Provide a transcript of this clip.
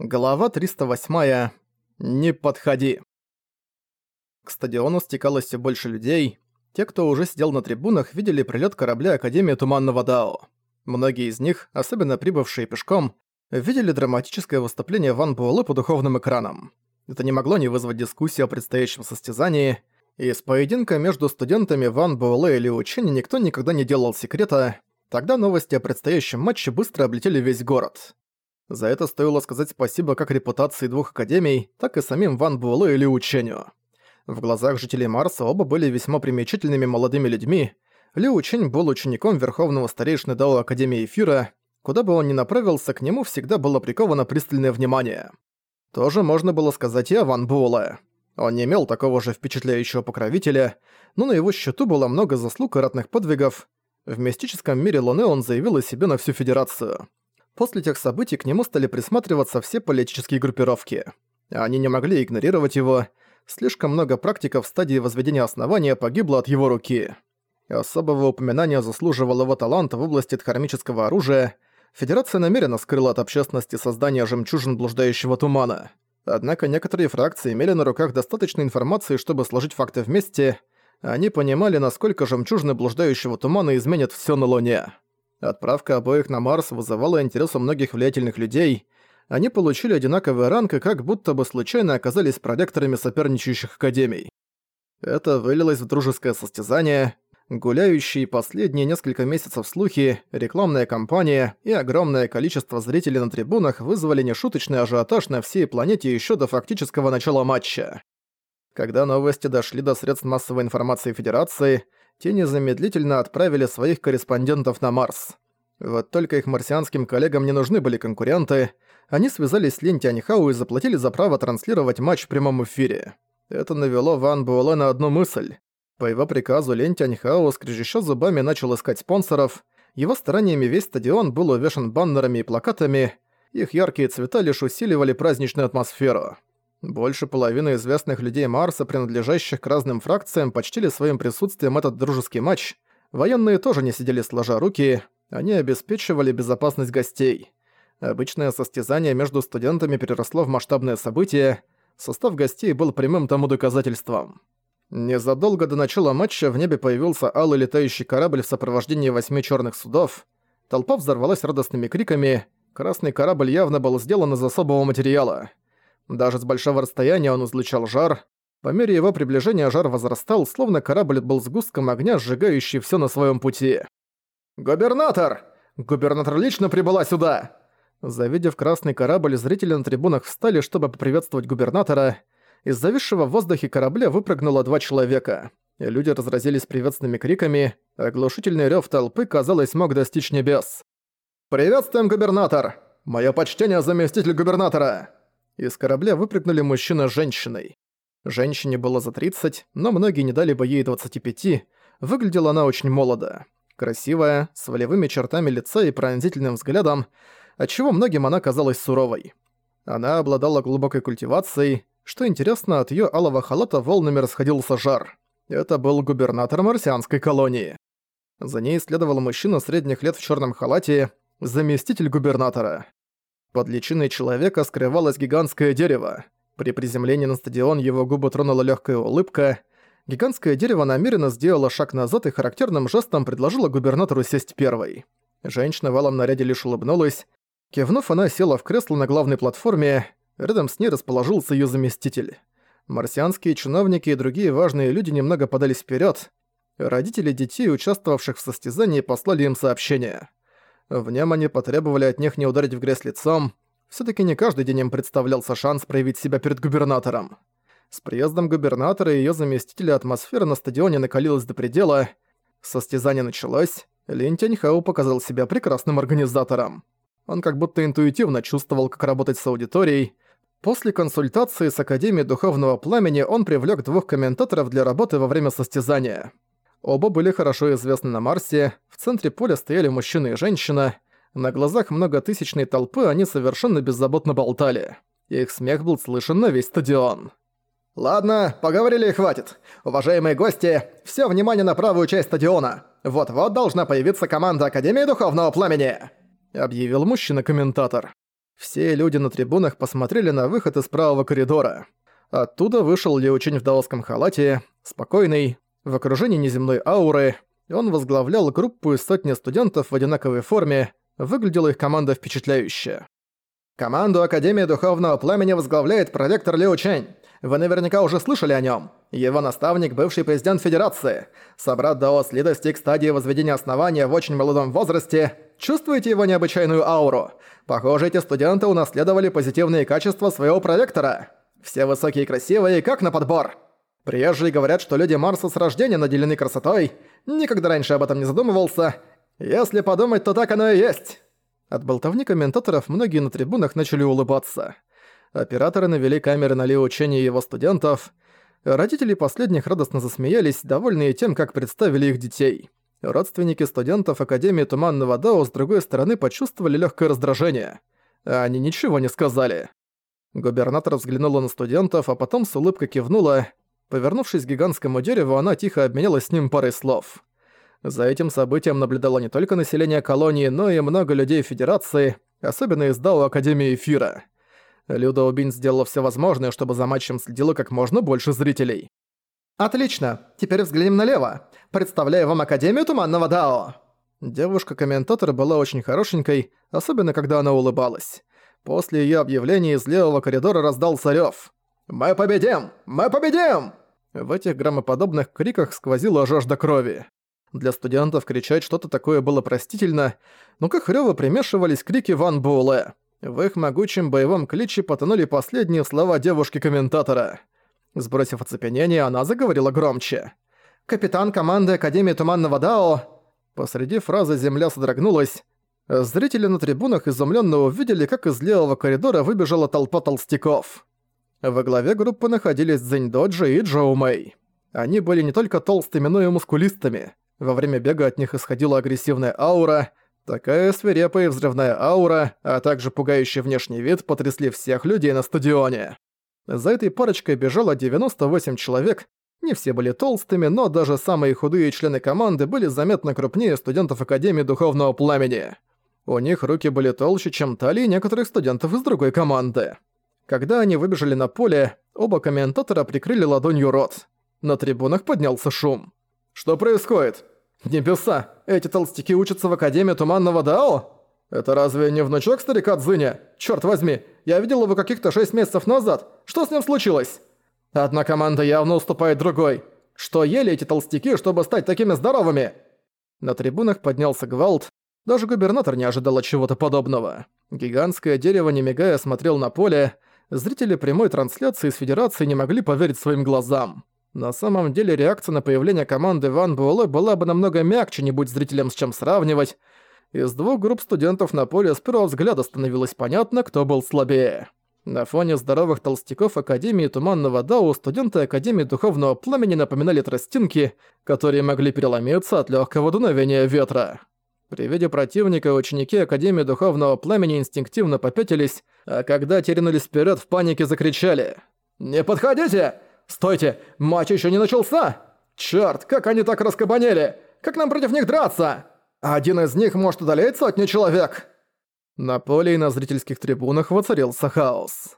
Глава 308. Не подходи. К стадиону стекалось все больше людей. Те, кто уже сидел на трибунах, видели прилет корабля Академии Туманного Дао. Многие из них, особенно прибывшие пешком, видели драматическое выступление Ван Буэлэ по духовным экранам. Это не могло не вызвать дискуссии о предстоящем состязании, и из поединка между студентами Ван Буэлэ и Лиу Чэнь никто никогда не делал секрета, тогда новости о предстоящем матче быстро облетели весь город. За это стоило сказать спасибо как репутации двух академий, так и самим Ван Буэлэ или Ученю. В глазах жителей Марса оба были весьма примечательными молодыми людьми. Ли Учень был учеником Верховного Старейшины Дао Академии Эфира, куда бы он ни направился, к нему всегда было приковано пристальное внимание. Тоже можно было сказать и о Ван Буэлэ. Он не имел такого же впечатляющего покровителя, но на его счету было много заслуг и ратных подвигов. В мистическом мире Луны он заявил о себе на всю Федерацию. После тех событий к нему стали присматриваться все политические группировки. Они не могли игнорировать его. Слишком много практиков в стадии возведения основания погибло от его руки. Особого упоминания заслуживал его талант в области дхармического оружия. Федерация намеренно скрыла от общественности создание жемчужин блуждающего тумана. Однако некоторые фракции имели на руках достаточно информации, чтобы сложить факты вместе. Они понимали, насколько жемчужины блуждающего тумана изменят все на Луне. Отправка обоих на Марс вызывала интерес у многих влиятельных людей. Они получили одинаковый ранг и как будто бы случайно оказались проректорами соперничающих академий. Это вылилось в дружеское состязание, гуляющие последние несколько месяцев слухи, рекламная кампания и огромное количество зрителей на трибунах вызвали нешуточный ажиотаж на всей планете еще до фактического начала матча. Когда новости дошли до средств массовой информации Федерации, те незамедлительно отправили своих корреспондентов на Марс. Вот только их марсианским коллегам не нужны были конкуренты, они связались с Лин Тяньхау и заплатили за право транслировать матч в прямом эфире. Это навело Ван Буэлэ на одну мысль. По его приказу Лин Тяньхао, скрежеща зубами, начал искать спонсоров. Его стараниями весь стадион был увешан баннерами и плакатами, их яркие цвета лишь усиливали праздничную атмосферу. Больше половины известных людей Марса, принадлежащих к разным фракциям, почтили своим присутствием этот дружеский матч. Военные тоже не сидели сложа руки, они обеспечивали безопасность гостей. Обычное состязание между студентами переросло в масштабное событие, состав гостей был прямым тому доказательством. Незадолго до начала матча в небе появился алый летающий корабль в сопровождении восьми черных судов. Толпа взорвалась радостными криками, красный корабль явно был сделан из особого материала. Даже с большого расстояния он излучал жар. По мере его приближения жар возрастал, словно корабль был сгустком огня, сжигающий все на своем пути. «Губернатор! Губернатор лично прибыла сюда!» Завидев красный корабль, зрители на трибунах встали, чтобы поприветствовать губернатора. Из зависшего в воздухе корабля выпрыгнуло два человека. люди разразились приветственными криками, оглушительный рев толпы, казалось, мог достичь небес. «Приветствуем, губернатор! Моё почтение, заместитель губернатора!» Из корабля выпрыгнули мужчина с женщиной. Женщине было за 30, но многие не дали бы ей 25. Выглядела она очень молодо. Красивая, с волевыми чертами лица и пронзительным взглядом, отчего многим она казалась суровой. Она обладала глубокой культивацией, что интересно, от её алого халата волнами расходился жар. Это был губернатор марсианской колонии. За ней следовал мужчина средних лет в чёрном халате, заместитель губернатора. Под личиной человека скрывалось гигантское дерево. При приземлении на стадион его губы тронула легкая улыбка. Гигантское дерево намеренно сделало шаг назад и характерным жестом предложило губернатору сесть первой. Женщина в алом наряде лишь улыбнулась. Кивнув, она села в кресло на главной платформе. Рядом с ней расположился ее заместитель. Марсианские чиновники и другие важные люди немного подались вперед. Родители детей, участвовавших в состязании, послали им сообщение. В нем они потребовали от них не ударить в грязь лицом. все таки не каждый день им представлялся шанс проявить себя перед губернатором. С приездом губернатора и её заместителя атмосфера на стадионе накалилась до предела. Состязание началось. Лин Тяньхау показал себя прекрасным организатором. Он как будто интуитивно чувствовал, как работать с аудиторией. После консультации с Академией Духовного Пламени он привлёк двух комментаторов для работы во время состязания. Оба были хорошо известны на Марсе, в центре поля стояли мужчина и женщина. На глазах многотысячной толпы они совершенно беззаботно болтали. Их смех был слышен на весь стадион. «Ладно, поговорили и хватит. Уважаемые гости, все внимание на правую часть стадиона. Вот-вот должна появиться команда Академии Духовного Пламени», — объявил мужчина-комментатор. Все люди на трибунах посмотрели на выход из правого коридора. Оттуда вышел Лиу Чинь в даосском халате, спокойный, в окружении неземной ауры. Он возглавлял группу из сотни студентов в одинаковой форме, выглядела их команда впечатляюще. Команду Академии Духовного Пламени возглавляет проректор Лиу Чэнь. Вы наверняка уже слышали о нем. Его наставник – бывший президент Федерации. Собрат Даос Ли достиг стадии возведения основания в очень молодом возрасте. Чувствуете его необычайную ауру? Похоже, эти студенты унаследовали позитивные качества своего проректора. Все высокие и красивые, как на подбор. Приезжие говорят, что люди Марса с рождения наделены красотой. Никогда раньше об этом не задумывался. Если подумать, то так оно и есть. От болтовни комментаторов многие на трибунах начали улыбаться. Операторы навели камеры на Лио Ченни и его студентов. Родители последних радостно засмеялись, довольные тем, как представили их детей. Родственники студентов Академии Туманного Дао с другой стороны почувствовали легкое раздражение. Они ничего не сказали. Губернатор взглянула на студентов, а потом с улыбкой кивнула. Повернувшись к гигантскому дереву, она тихо обменялась с ним парой слов. За этим событием наблюдало не только население колонии, но и много людей Федерации, особенно из Дао Академии Эфира. Люда Убин сделала все возможное, чтобы за матчем следило как можно больше зрителей. «Отлично! Теперь взглянем налево. Представляю вам Академию Туманного Дао!» Девушка-комментатор была очень хорошенькой, особенно когда она улыбалась. После её объявления из левого коридора раздался рёв. «Мы победим! Мы победим!» В этих громоподобных криках сквозила жажда крови. Для студентов кричать что-то такое было простительно, но к их рёву примешивались крики Ван Буэлэ. В их могучем боевом кличе потонули последние слова девушки-комментатора. Сбросив оцепенение, она заговорила громче. «Капитан команды Академии Туманного Дао...» Посреди фразы земля содрогнулась. Зрители на трибунах изумленно увидели, как из левого коридора выбежала толпа толстяков. Во главе группы находились Цзэньдоджи и Джоу Мэй. Они были не только толстыми, но и мускулистыми. Во время бега от них исходила агрессивная аура. Такая свирепая и взрывная аура, а также пугающий внешний вид потрясли всех людей на стадионе. За этой парочкой бежало 98 человек. Не все были толстыми, но даже самые худые члены команды были заметно крупнее студентов Академии Духовного Пламени. У них руки были толще, чем талии некоторых студентов из другой команды. Когда они выбежали на поле, оба комментатора прикрыли ладонью рот. На трибунах поднялся шум. «Что происходит? Небеса! Эти толстяки учатся в Академии Туманного Дао? Это разве не внучок старика Цзыня? Чёрт возьми, я видел его каких-то шесть месяцев назад. Что с ним случилось? Одна команда явно уступает другой. Что ели эти толстяки, чтобы стать такими здоровыми?» На трибунах поднялся гвалт. Даже губернатор не ожидал чего-то подобного. Гигантское дерево, не мигая, смотрел на поле. Зрители прямой трансляции из Федерации не могли поверить своим глазам. На самом деле реакция на появление команды Ван Буэлэ была бы намного мягче, не будь зрителям с чем сравнивать. Из двух групп студентов на поле с первого взгляда становилось понятно, кто был слабее. На фоне здоровых толстяков Академии Туманного Дау студенты Академии Духовного Пламени напоминали тростинки, которые могли переломиться от легкого дуновения ветра. При виде противника ученики Академии Духовного Пламени инстинктивно попятились, а когда те вперед в панике закричали «Не подходите! «Стойте! Матч еще не начался! Черт, как они так раскабанели! Как нам против них драться? Один из них может удалить сотню человек!» На поле и на зрительских трибунах воцарился хаос.